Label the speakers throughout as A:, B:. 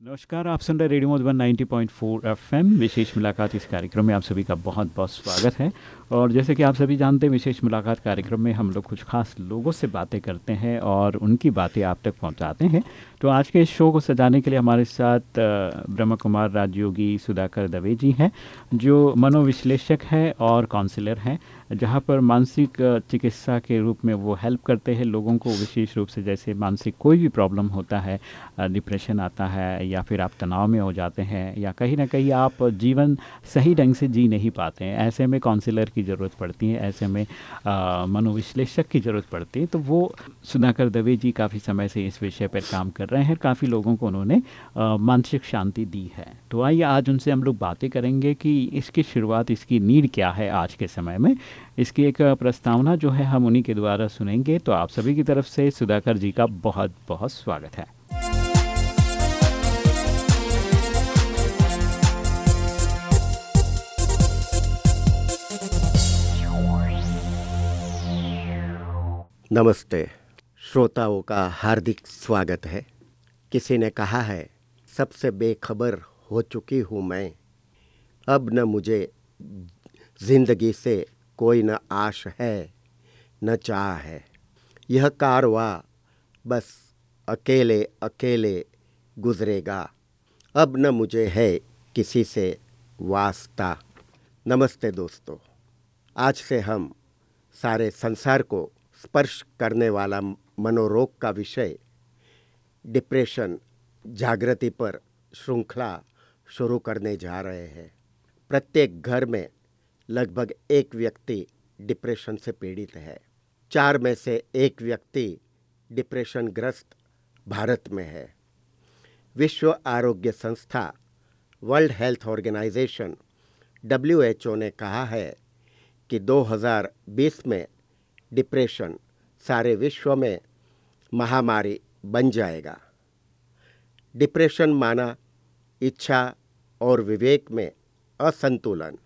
A: नमस्कार, आप सुन रहे रेडियो मधुबन 90.4 एफएम। विशेष मुलाकात इस कार्यक्रम में आप सभी का बहुत बहुत स्वागत है। और जैसे कि आप सभी जानते हैं, विशेष मुलाकात कार्यक्रम में हम लोग कुछ खास लोगों से बातें करते हैं और उनकी बातें आप तक पहुंचाते हैं। तो आज के इस शो को सजाने के लिए हमारे साथ ब्रह्म कुमार राजयोगी, सुधाकर दवे जी हैं, जो मनोविश्लेषक हैं और काउंसिलर हैं। जहाँ पर मानसिक चिकित्सा के रूप में वो हेल्प करते हैं लोगों को विशेष रूप से जैसे मानसिक कोई भी प्रॉब्लम होता है डिप्रेशन आता है या फिर आप तनाव में हो जाते हैं या कहीं ना कहीं आप जीवन सही ढंग से जी नहीं पाते हैं। ऐसे में काउंसिलर की ज़रूरत पड़ती है, ऐसे में मनोविश्लेषक की ज़रूरत पड़ती है। तो वो सुधाकर दवे जी काफ़ी समय से इस विषय पर काम कर रहे हैं। काफ़ी लोगों को उन्होंने मानसिक शांति दी है। तो आइए आज उनसे हम लोग बातें करेंगे कि इसकी शुरुआत, इसकी नीड क्या है आज के समय में इसकी एक प्रस्तावना जो है हम उन्हीं के द्वारा सुनेंगे। तो आप सभी की तरफ़ से सुधाकर जी का बहुत बहुत स्वागत है।
B: नमस्ते। श्रोताओं का हार्दिक स्वागत है। किसी ने कहा है, सबसे बेखबर हो चुकी हूँ मैं। अब न मुझे ज़िंदगी से कोई न आश है, न चाह है। यह कारवा बस अकेले अकेले गुजरेगा। अब न मुझे है किसी से वास्ता। नमस्ते दोस्तों, आज से हम सारे संसार को स्पर्श करने वाला मनोरोग का विषय, डिप्रेशन, जागृति पर श्रृंखला शुरू करने जा रहे हैं। प्रत्येक घर में लगभग एक व्यक्ति डिप्रेशन से पीड़ित है। चार में से एक व्यक्ति डिप्रेशन ग्रस्त भारत में है। विश्व आरोग्य संस्था, वर्ल्ड हेल्थ ऑर्गेनाइजेशन, डब्ल्यूएचओ ने कहा है कि 2020 में डिप्रेशन सारे विश्व में महामारी बन जाएगा। डिप्रेशन माना इच्छा और विवेक में असंतुलन।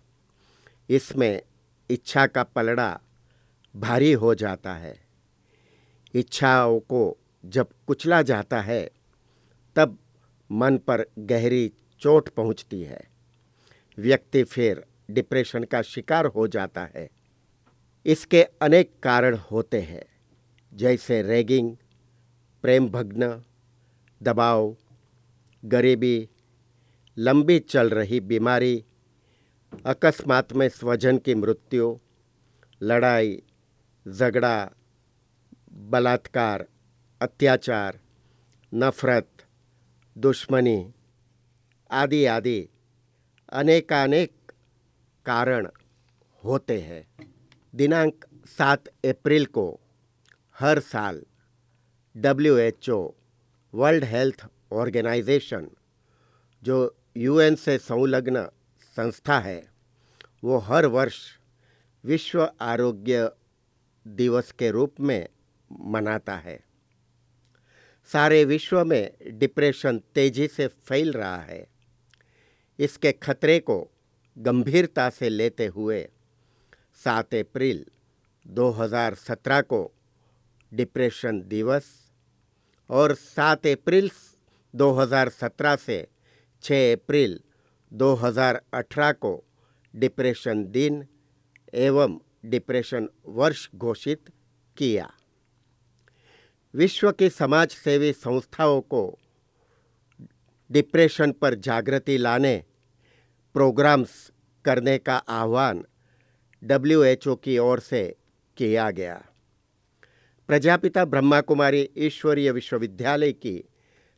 B: इसमें इच्छा का पलड़ा भारी हो जाता है। इच्छाओं को जब कुचला जाता है, तब मन पर गहरी चोट पहुँचती है। व्यक्ति फिर डिप्रेशन का शिकार हो जाता है। इसके अनेक कारण होते हैं, जैसे रैगिंग, प्रेम भग्न, दबाव, गरीबी, लंबी चल रही बीमारी अकस्मात में स्वजन की मृत्यु, लड़ाई, झगड़ा, बलात्कार, अत्याचार, नफरत, दुश्मनी आदि आदि अनेकानेक कारण होते हैं। दिनांक सात अप्रैल को हर साल W H O, world health organisation, जो यूएन से संलग्न संस्था है। वो हर वर्ष विश्व आरोग्य दिवस के रूप में मनाता है। सारे विश्व में डिप्रेशन तेज़ी से फैल रहा है। इसके खतरे को गंभीरता से लेते हुए सात अप्रैल 2017 को डिप्रेशन दिवस और सात अप्रैल 2017 से 6 अप्रैल 2018 को डिप्रेशन दिन एवं डिप्रेशन वर्ष घोषित किया। विश्व की समाज सेवी संस्थाओं को डिप्रेशन पर जागृति लाने, प्रोग्राम्स करने का आह्वान डब्ल्यूएचओ की ओर से किया गया। प्रजापिता ब्रह्मा कुमारी ईश्वरीय विश्वविद्यालय की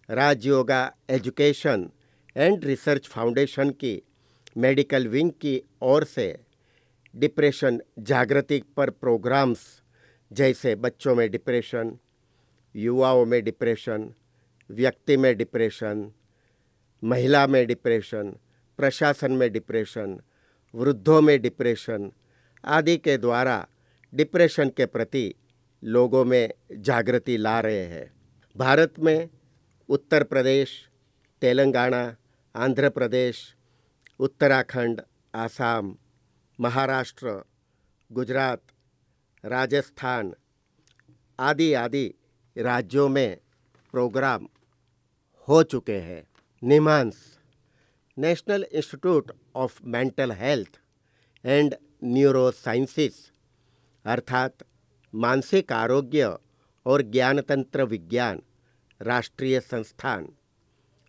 B: Rajyoga education and research foundation की, मेडिकल विंग की ओर से डिप्रेशन जागृति पर प्रोग्राम्स, जैसे बच्चों में डिप्रेशन, युवाओं में डिप्रेशन, व्यक्ति में डिप्रेशन, महिला में डिप्रेशन, प्रशासन में डिप्रेशन, वृद्धों में डिप्रेशन आदि के द्वारा डिप्रेशन के प्रति लोगों में जागृति ला रहे हैं। भारत में उत्तर प्रदेश, तेलंगाना आंध्र प्रदेश, उत्तराखंड, आसाम, महाराष्ट्र, गुजरात, राजस्थान आदि आदि राज्यों में प्रोग्राम हो चुके हैं। NIMHANS, national institute of mental health and neuro sciences अर्थात मानसिक आरोग्य और ज्ञानतंत्र विज्ञान राष्ट्रीय संस्थान,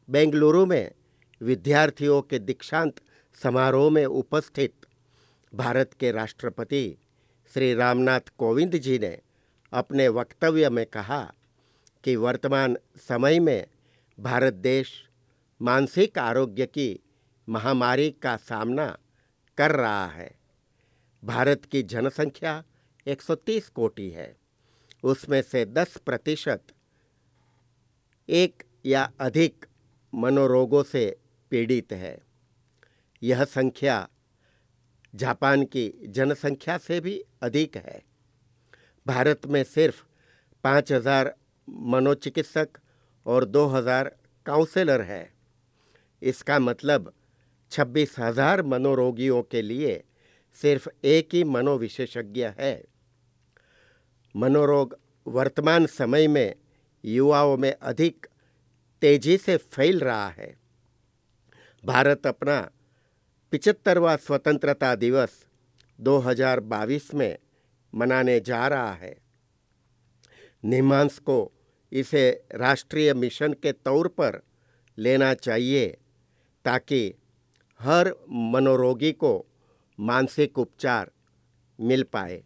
B: बेंगलुरु में विद्यार्थियों के दीक्षांत समारोह में उपस्थित भारत के राष्ट्रपति श्री रामनाथ कोविंद जी ने अपने वक्तव्य में कहा कि वर्तमान समय में भारत देश मानसिक आरोग्य की महामारी का सामना कर रहा है। भारत की जनसंख्या 130 कोटि है। उसमें से 10 प्रतिशत एक या अधिक मनोरोगों से पीड़ित है। यह संख्या जापान की जनसंख्या से भी अधिक है। भारत में सिर्फ़ पाँच हज़ार मनोचिकित्सक और दो हज़ार काउंसलर है। इसका मतलब छब्बीस हज़ार मनोरोगियों के लिए सिर्फ़ एक ही मनोविशेषज्ञ है। मनोरोग वर्तमान समय में युवाओं में अधिक तेज़ी से फैल रहा है। भारत अपना पिचहत्तरवा स्वतंत्रता दिवस 2022 में मनाने जा रहा है। निमांस को इसे राष्ट्रीय मिशन के तौर पर लेना चाहिए ताकि हर मनोरोगी को मानसिक उपचार मिल पाए।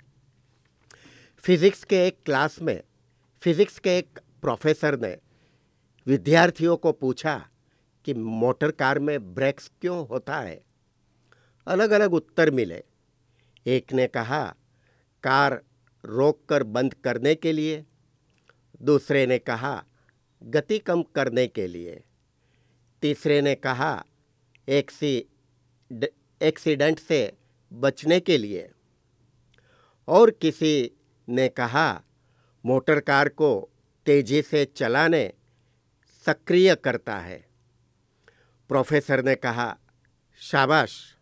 B: फिजिक्स के एक क्लास में, फिजिक्स के एक प्रोफेसर ने विद्यार्थियों को पूछा कि मोटर कार में ब्रेक्स क्यों होता है? अलग अलग उत्तर मिले। एक ने कहा, कार रोककर बंद करने के लिए। दूसरे ने कहा, गति कम करने के लिए। तीसरे ने कहा, एक्सी एक्सीडेंट से बचने के लिए। और किसी ने कहा, मोटर कार को तेज़ी से चलाने सक्रिय करता है। प्रोफेसर ने कहा, शाबाश,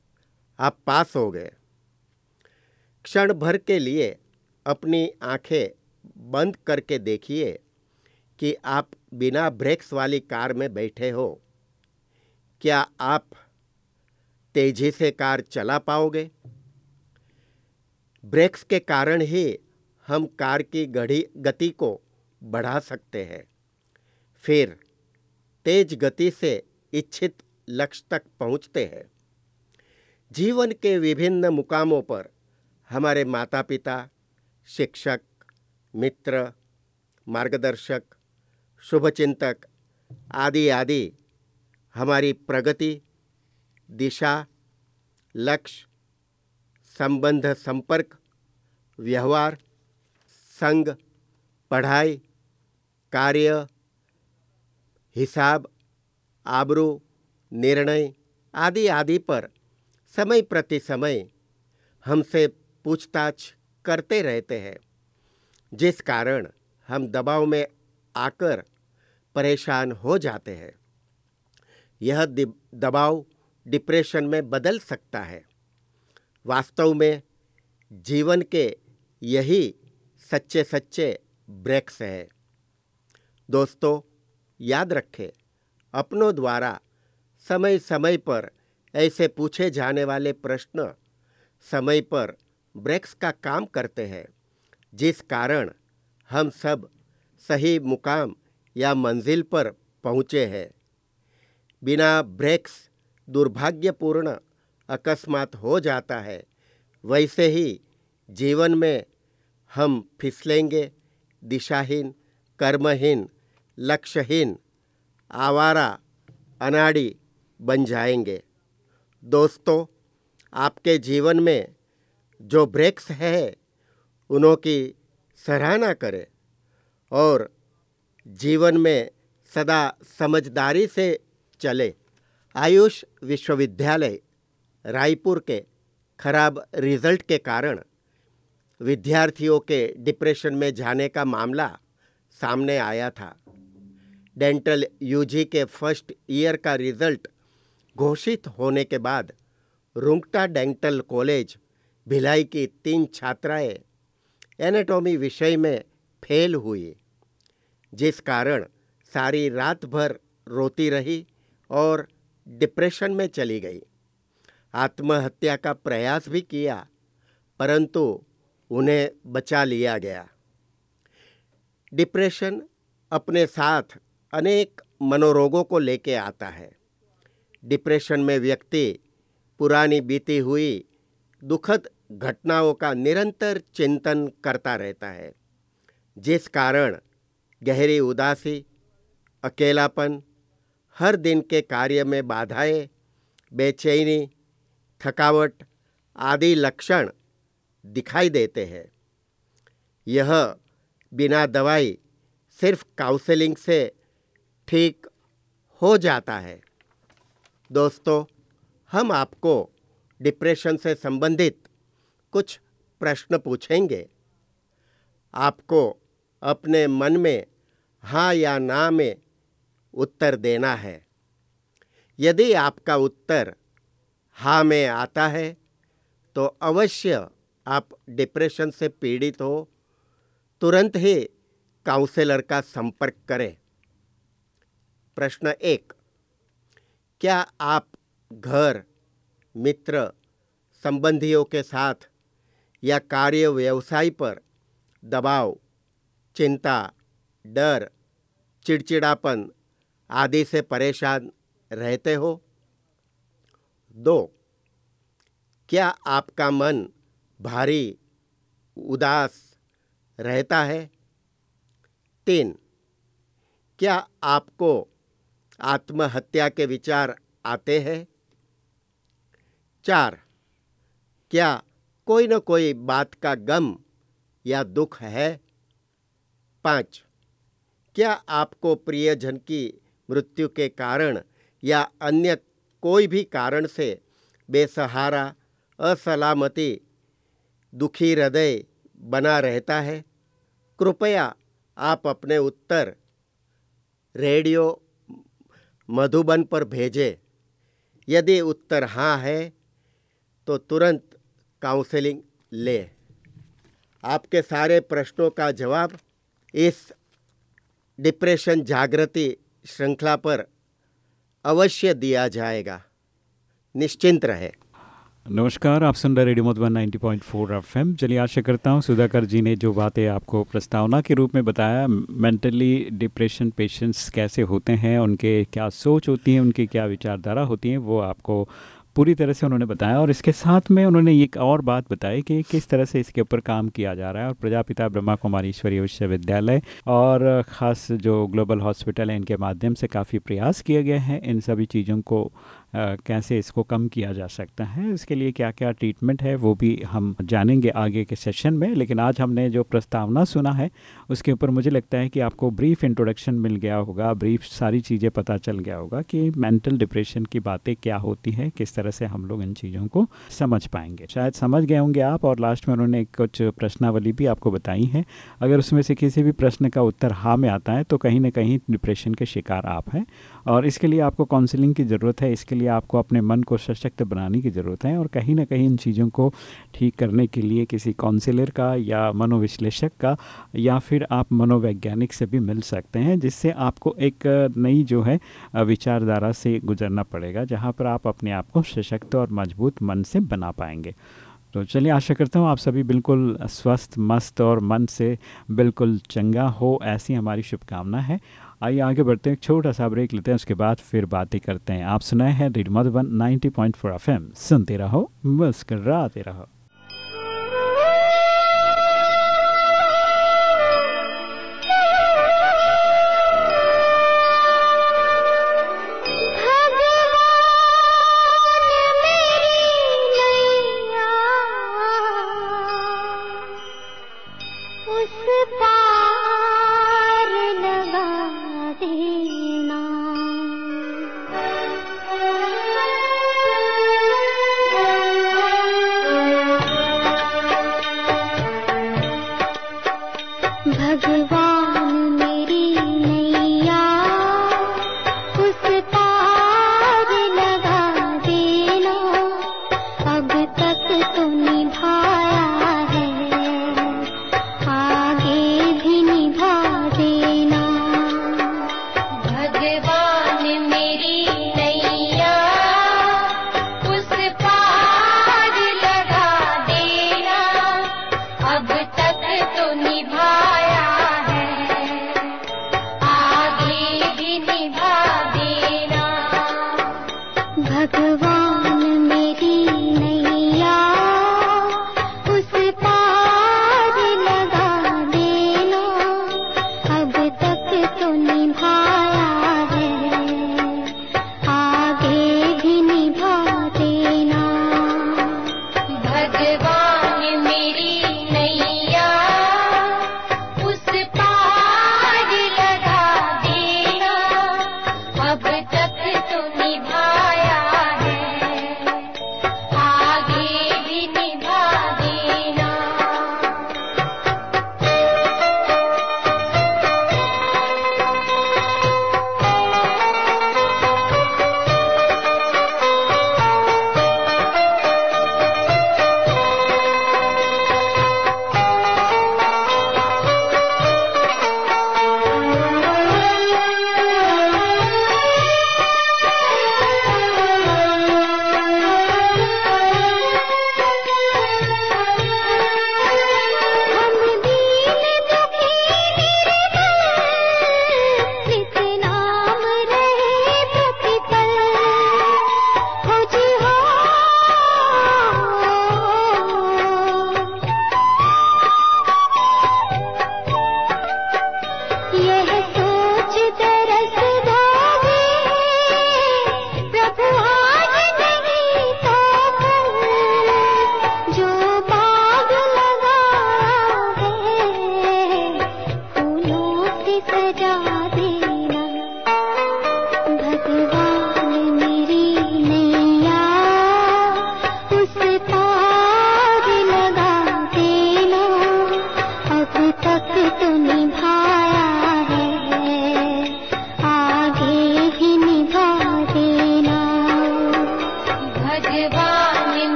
B: आप पास हो गए। क्षण भर के लिए अपनी आँखें बंद करके देखिए कि आप बिना ब्रेक्स वाली कार में बैठे हो। क्या आप तेज़ी से कार चला पाओगे? ब्रेक्स के कारण ही हम कार की गढ़ी, गति को बढ़ा सकते हैं। फिर तेज गति से इच्छित लक्ष्य तक पहुँचते हैं। जीवन के विभिन्न मुकामों पर हमारे माता पिता शिक्षक, मित्र, मार्गदर्शक, शुभचिंतक आदि आदि हमारी प्रगति, दिशा, लक्ष्य, संबंध संपर्क, व्यवहार, संग, पढ़ाई, कार्य, हिसाब आबरू, निर्णय आदि आदि पर समय प्रति समय हमसे पूछताछ करते रहते हैं। जिस कारण हम दबाव में आकर परेशान हो जाते हैं। यह दबाव डिप्रेशन में बदल सकता है। वास्तव में जीवन के यही सच्चे सच्चे ब्रेक्स हैं। दोस्तों, याद रखें अपनों द्वारा समय समय पर ऐसे पूछे जाने वाले प्रश्न समय पर ब्रेक्स का काम करते हैं, जिस कारण हम सब सही मुकाम या मंजिल पर पहुँचे हैं। बिना ब्रेक्स दुर्भाग्यपूर्ण अकस्मात हो जाता है, वैसे ही जीवन में हम फिसलेंगे, दिशाहीन, कर्महीन, लक्ष्यहीन आवारा, अनाड़ी बन जाएँगे। दोस्तों, आपके जीवन में जो ब्रेक्स है उनों की सराहना करें और जीवन में सदा समझदारी से चले। आयुष विश्वविद्यालय, रायपुर के खराब रिज़ल्ट के कारण विद्यार्थियों के डिप्रेशन में जाने का मामला सामने आया था। डेंटल यूजी के फ़र्स्ट ईयर का रिज़ल्ट घोषित होने के बाद रुंगटा डेंटल कॉलेज भिलाई की तीन छात्राएँ एनाटॉमी विषय में फेल हुई, जिस कारण सारी रात भर रोती रही और डिप्रेशन में चली गई। आत्महत्या का प्रयास भी किया, परंतु उन्हें बचा लिया गया। डिप्रेशन अपने साथ अनेक मनोरोगों को लेके आता है। डिप्रेशन में व्यक्ति पुरानी बीती हुई दुखद घटनाओं का निरंतर चिंतन करता रहता है, जिस कारण गहरी उदासी, अकेलापन, हर दिन के कार्य में बाधाएँ, बेचैनी, थकावट आदि लक्षण दिखाई देते हैं। यह बिना दवाई, सिर्फ़ काउंसलिंग से ठीक हो जाता है। दोस्तों, हम आपको डिप्रेशन से संबंधित कुछ प्रश्न पूछेंगे। आपको अपने मन में हाँ या ना में उत्तर देना है। यदि आपका उत्तर हाँ में आता है तो अवश्य आप डिप्रेशन से पीड़ित हो। तुरंत ही काउंसलर का संपर्क करें। प्रश्न एक, क्या आप घर, मित्र, संबंधियों के साथ या कार्य व्यवसाय पर दबाव, चिंता, डर, चिड़चिड़ापन आदि से परेशान रहते हो? दो, क्या आपका मन भारी, उदास रहता है? तीन, क्या आपको आत्महत्या के विचार आते हैं। चार, क्या कोई न कोई बात का गम या दुख है? पाँच, क्या आपको प्रियजन की मृत्यु के कारण या अन्य कोई भी कारण से बेसहारा, असलामती, दुखी हृदय बना रहता है? कृपया आप अपने उत्तर रेडियो मधुबन पर भेजे। यदि उत्तर हाँ है तो तुरंत काउंसलिंग ले। आपके सारे प्रश्नों का जवाब इस डिप्रेशन जागृति श्रृंखला पर अवश्य दिया जाएगा। निश्चिंत रहे।
A: नमस्कार, आप सुन रहे रेडियो मधुबन 90.4 पॉइंट फोर चलिए, आशा करता हूँ सुधाकर जी ने जो बातें आपको प्रस्तावना के रूप में बताया, मेंटली डिप्रेशन पेशेंट्स कैसे होते हैं, उनके क्या सोच होती है, उनकी क्या विचारधारा होती है, वो आपको पूरी तरह से उन्होंने बताया। और इसके साथ में उन्होंने एक और बात बताई कि किस तरह से इसके ऊपर काम किया जा रहा है। और प्रजापिता ब्रह्मा कुमारी ईश्वरीय विश्वविद्यालय और ख़ास जो ग्लोबल हॉस्पिटल है, इनके माध्यम से काफ़ी प्रयास किए गए हैं। इन सभी चीज़ों को कैसे इसको कम किया जा सकता है, इसके लिए क्या क्या ट्रीटमेंट है, वो भी हम जानेंगे आगे के सेशन में, लेकिन आज हमने जो प्रस्तावना सुना है, उसके ऊपर मुझे लगता है कि आपको ब्रीफ इंट्रोडक्शन मिल गया होगा ब्रीफ सारी चीज़ें पता चल गया होगा कि मेंटल डिप्रेशन की बातें क्या होती हैं, किस तरह से हम लोग इन चीज़ों को समझ पाएँगे। शायद समझ गए होंगे आप, और लास्ट में उन्होंने कुछ प्रश्नावली भी आपको बताई है। अगर उसमें से किसी भी प्रश्न का उत्तर हाँ में आता है तो कहीं ना कहीं डिप्रेशन के शिकार आप हैं। और इसके लिए आपको काउंसलिंग की ज़रूरत है, इसके लिए आपको अपने मन को सशक्त बनाने की ज़रूरत है और कहीं ना कहीं इन चीज़ों को ठीक करने के लिए किसी काउंसलर का या मनोविश्लेषक का या फिर आप मनोवैज्ञानिक से भी मिल सकते हैं, जिससे आपको एक नई जो है विचारधारा से गुजरना पड़ेगा, जहाँ पर आप अपने आप को सशक्त और मज़बूत मन से बना पाएँगे। तो चलिए, आशा करता हूँ आप सभी बिल्कुल स्वस्थ, मस्त और मन से बिल्कुल चंगा हो, ऐसी हमारी शुभकामना है। आइए आगे बढ़ते हैं छोटा सा ब्रेक लेते हैं, उसके बाद फिर बातें करते हैं। आप सुनाए हैं रेड मधुबन 90.4 पॉइंट सुनते रहो, मुस्कराते रहो।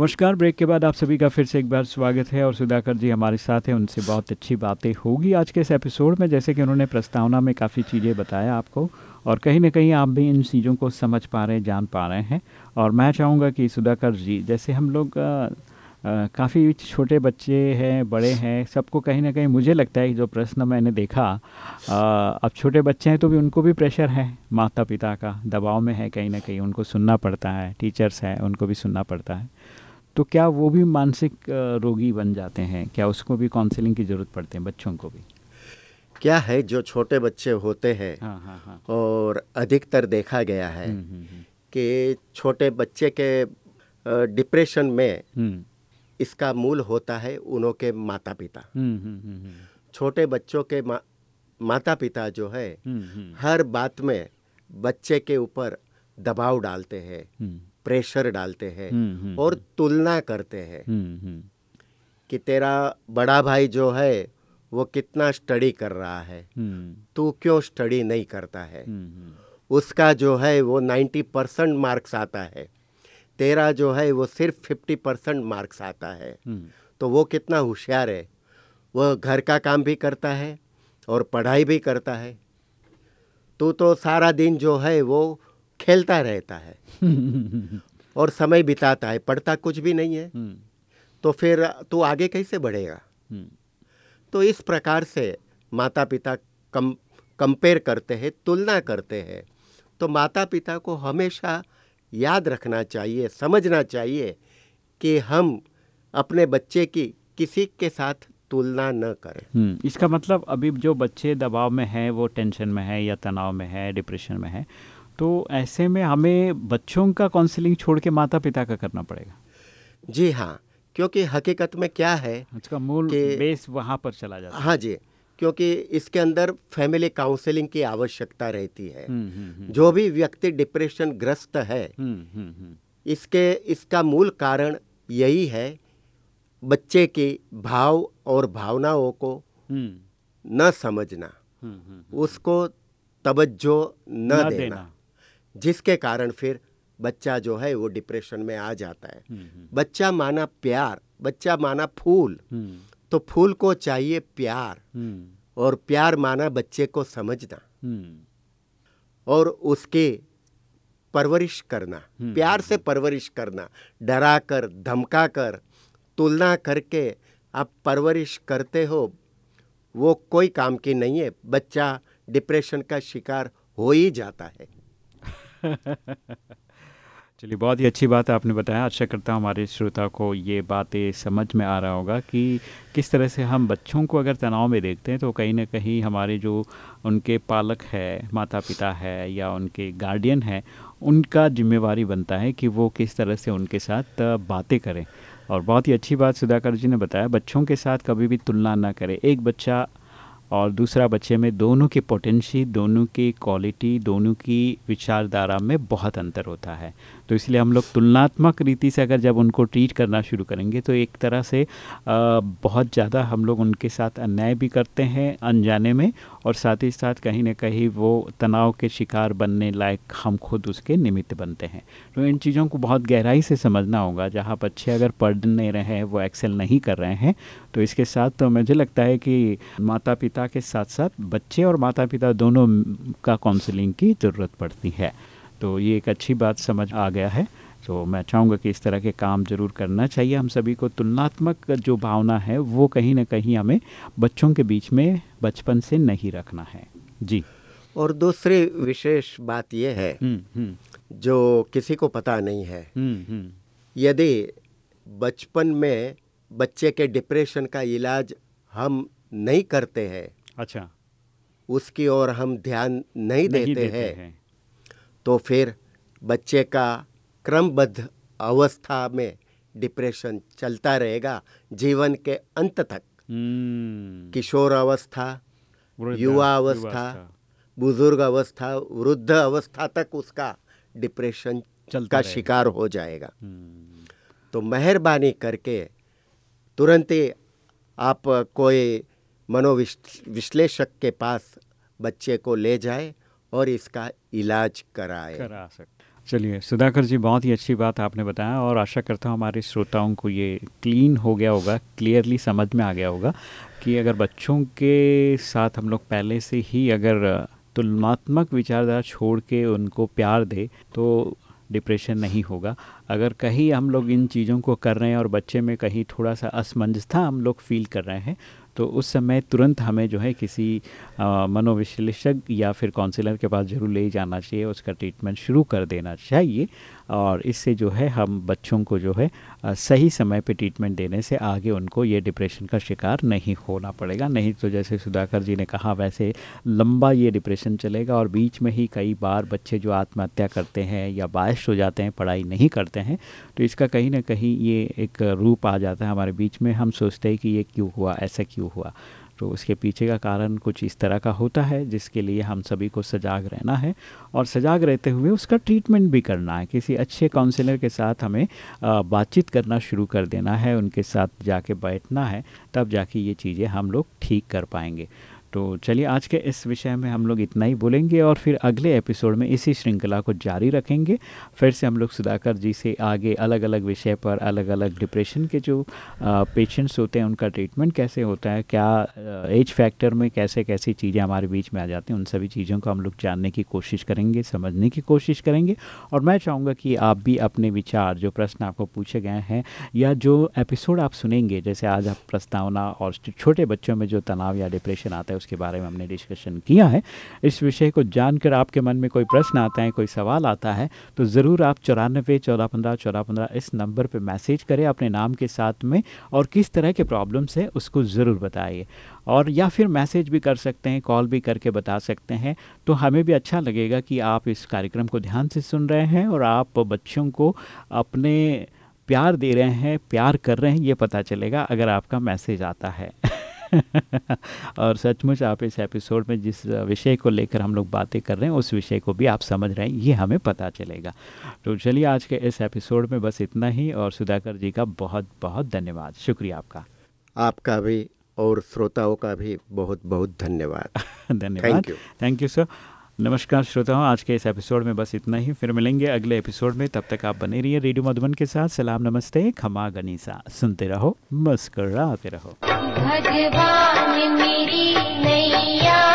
A: नमस्कार ब्रेक के बाद आप सभी का फिर से एक बार स्वागत है और सुधाकर जी हमारे साथ हैं। उनसे बहुत अच्छी बातें होगी आज के इस एपिसोड में जैसे कि उन्होंने प्रस्तावना में काफ़ी चीज़ें बताया आपको और कहीं ना कहीं आप भी इन चीज़ों को समझ पा रहे हैं जान पा रहे हैं। और मैं चाहूँगा कि सुधाकर जी जैसे हम लोग काफ़ी छोटे बच्चे हैं बड़े हैं सबको कहीं ना कहीं मुझे लगता है कि जो प्रश्न मैंने देखा आ, अब छोटे बच्चे हैं तो भी उनको भी प्रेशर है माता पिता का दबाव में है कहीं ना कहीं उनको सुनना पड़ता है टीचर्स हैं उनको भी सुनना पड़ता है। तो क्या वो भी मानसिक रोगी बन जाते हैं? क्या उसको भी काउंसलिंग की ज़रूरत पड़ती है बच्चों को भी?
B: क्या है जो छोटे बच्चे होते हैं हाँ, हाँ, हाँ. और अधिकतर देखा गया है हम्म, हम्म, हम्म। कि छोटे बच्चे के डिप्रेशन में इसका मूल होता है उन्हों के माता पिता छोटे बच्चों के मा, माता पिता जो है हर बात में बच्चे के ऊपर दबाव डालते हैं। प्रेशर डालते हैं और तुलना करते हैं कि तेरा बड़ा भाई जो है वो कितना स्टडी कर रहा है। हम्म। तू क्यों स्टडी नहीं करता है? हम्म, हम्म। उसका जो है वो नाइन्टी परसेंट मार्क्स आता है। तेरा जो है वो सिर्फ़ फिफ्टी परसेंट मार्क्स आता है। तो वो कितना होशियार है? वह घर का काम भी करता है और पढ़ाई भी करता है। तू तो सारा दिन जो है वो खेलता रहता है। और समय बिताता है पढ़ता कुछ भी नहीं है। तो फिर तू आगे कैसे बढ़ेगा? तो इस प्रकार से माता पिता कम कंपेयर करते हैं तुलना करते हैं। तो माता पिता को हमेशा याद रखना चाहिए समझना चाहिए कि हम अपने बच्चे की किसी के साथ तुलना न करें।
A: हम्म, इसका मतलब अभी जो बच्चे दबाव में हैं वो टेंशन में है या तनाव में है डिप्रेशन में है तो ऐसे में हमें बच्चों का काउंसलिंग छोड़ के माता पिता का करना पड़ेगा।
B: जी हाँ क्योंकि हकीकत में क्या है
A: इसका मूल बेस वहाँ पर चला जाता है।
B: हाँ जी क्योंकि इसके अंदर फैमिली काउंसलिंग की आवश्यकता रहती है। हम्म, हम्म, हम्म। जो भी व्यक्ति डिप्रेशन ग्रस्त है इसके इसका मूल कारण यही है बच्चे के भाव और भावनाओं को न समझना उसको तवज्जो न देना, देना। जिसके कारण फिर बच्चा जो है वो डिप्रेशन में आ जाता है। हम्म, हम्म। बच्चा माना प्यार बच्चा माना फूल। हम्म। तो फूल को चाहिए प्यार। और प्यार माना बच्चे को समझना। और उसके परवरिश करना। प्यार से परवरिश करना। डरा कर धमका कर तुलना करके आप परवरिश करते हो वो कोई काम की नहीं है। बच्चा डिप्रेशन का शिकार हो ही जाता है।
A: चलिए, बहुत ही अच्छी बात आपने बताया। आशा करता हूँ हमारे श्रोता को ये बातें समझ में आ रहा होगा कि किस तरह से हम बच्चों को अगर तनाव में देखते हैं तो कहीं ना कहीं हमारे जो उनके पालक है माता पिता है या उनके गार्डियन है, उनका जिम्मेवारी बनता है कि वो किस तरह से उनके साथ बातें करें। और बहुत ही अच्छी बात सुधाकर जी ने बताया, बच्चों के साथ कभी भी तुलना ना करें। एक बच्चा और दूसरा बच्चे में दोनों की पोटेंशी दोनों की क्वालिटी दोनों की विचारधारा में बहुत अंतर होता है। तो इसलिए हम लोग तुलनात्मक रीति से अगर जब उनको ट्रीट करना शुरू करेंगे तो एक तरह से आ, बहुत ज़्यादा हम लोग उनके साथ अन्याय भी करते हैं अनजाने में और साथ ही साथ कहीं ना कहीं वो तनाव के शिकार बनने लायक हम खुद उसके निमित्त बनते हैं। तो इन चीज़ों को बहुत गहराई से समझना होगा जहाँ बच्चे अगर पढ़ नहीं रहे हैं वो एक्सेल नहीं कर रहे हैं तो इसके साथ तो मुझे लगता है कि माता पिता के साथ साथ बच्चे और माता पिता दोनों का काउंसलिंग की ज़रूरत पड़ती है। तो ये एक अच्छी बात समझ आ गया है। तो मैं चाहूँगा कि इस तरह के काम ज़रूर करना चाहिए। हम सभी को तुलनात्मक जो भावना है वो कहीं ना कहीं हमें बच्चों के बीच में बचपन से नहीं रखना है। जी।
B: और दूसरी विशेष बात यह है हम्म, हम्म। जो किसी को पता नहीं है। हम्म, यदि बचपन में बच्चे के डिप्रेशन का इलाज हम नहीं करते हैं।
A: अच्छा।
B: उसकी ओर हम ध्यान नहीं, नहीं देते, देते हैं, हैं। तो फिर बच्चे का क्रमबद्ध अवस्था में डिप्रेशन चलता रहेगा जीवन के अंत तक। हम्म। किशोर अवस्था युवा अवस्था। बुज़ुर्ग अवस्था वृद्ध अवस्था तक उसका डिप्रेशन का शिकार हो जाएगा। हम्म। तो मेहरबानी करके तुरंत ही आप कोई मनोविश्लेषक के पास बच्चे को ले जाए और इसका इलाज कराए।
A: करा सकते चलिए, सुधाकर जी, बहुत ही अच्छी बात आपने बताया और आशा करता हूँ हमारे श्रोताओं को ये क्लीन हो गया होगा क्लियरली समझ में आ गया होगा कि अगर बच्चों के साथ हम लोग पहले से ही अगर तुलनात्मक विचारधारा छोड़ के उनको प्यार दे तो डिप्रेशन नहीं होगा। अगर कहीं हम लोग इन चीज़ों को कर रहे हैं और बच्चे में कहीं थोड़ा सा असमंजसता हम लोग फील कर रहे हैं तो उस समय तुरंत हमें जो है किसी मनोविश्लेषक या फिर काउंसिलर के पास ज़रूर ले जाना चाहिए, उसका ट्रीटमेंट शुरू कर देना चाहिए। और इससे जो है हम बच्चों को जो है सही समय पे ट्रीटमेंट देने से आगे उनको ये डिप्रेशन का शिकार नहीं होना पड़ेगा। नहीं तो जैसे सुधाकर जी ने कहा, वैसे लंबा ये डिप्रेशन चलेगा और बीच में ही कई बार बच्चे जो आत्महत्या करते हैं या बायस हो जाते हैं, पढ़ाई नहीं करते हैं तो इसका कहीं ना कहीं ये एक रूप आ जाता है हमारे बीच में। हम सोचते हैं कि ये क्यों हुआ, ऐसा क्यों हुआ? तो उसके पीछे का कारण कुछ इस तरह का होता है, जिसके लिए हम सभी को सजाग रहना है और सजाग रहते हुए उसका ट्रीटमेंट भी करना है। किसी अच्छे काउंसलर के साथ हमें बातचीत करना शुरू कर देना है, उनके साथ जाके बैठना है, तब जाके ये चीज़ें हम लोग ठीक कर पाएँगे। तो चलिए आज के इस विषय में हम लोग इतना ही बोलेंगे और फिर अगले एपिसोड में इसी श्रृंखला को जारी रखेंगे। फिर से हम लोग सुधाकर जी से आगे अलग अलग विषय पर अलग अलग डिप्रेशन के जो पेशेंट्स होते हैं, उनका ट्रीटमेंट कैसे होता है, क्या एज फैक्टर में कैसे कैसी चीज़ें हमारे बीच में आ जाती हैं, उन सभी चीज़ों को हम लोग जानने की कोशिश करेंगे, समझने की कोशिश करेंगे। और मैं चाहूँगा कि आप भी अपने विचार, जो प्रश्न आपको पूछे गए हैं, या जो एपिसोड आप सुनेंगे, जैसे आज आप प्रस्तावना और छोटे बच्चों में जो तनाव या डिप्रेशन आता है उसके बारे में हमने डिस्कशन किया है। इस विषय को जानकर आपके मन में कोई प्रश्न आता है, कोई सवाल आता है तो ज़रूर आप चौरानबे चौदह पंद्रह चौदह पंद्रह इस नंबर पर मैसेज करें अपने नाम के साथ में और किस तरह के प्रॉब्लम्स है उसको ज़रूर बताइए। और या फिर मैसेज भी कर सकते हैं कॉल भी करके बता सकते हैं। तो हमें भी अच्छा लगेगा कि आप इस कार्यक्रम को ध्यान से सुन रहे हैं और आप बच्चों को अपने प्यार दे रहे हैं, प्यार कर रहे हैं, ये पता चलेगा अगर आपका मैसेज आता है। और सचमुच आप इस एपिसोड में जिस विषय को लेकर हम लोग बातें कर रहे हैं उस विषय को भी आप समझ रहे हैं ये हमें पता चलेगा। तो चलिए आज के इस एपिसोड में बस इतना ही और सुधाकर जी का बहुत बहुत धन्यवाद। शुक्रिया आपका।
B: आपका भी और श्रोताओं का भी बहुत बहुत धन्यवाद।
A: धन्यवाद थैंक यू सर नमस्कार श्रोताओं आज के इस एपिसोड में बस इतना ही। फिर मिलेंगे अगले एपिसोड में। तब तक आप बने रहिए रेडियो मधुबन के साथ। सलाम नमस्ते। खमा गनीसा। सुनते रहो मस्कर रहो।
C: भगवान मेरी नैया।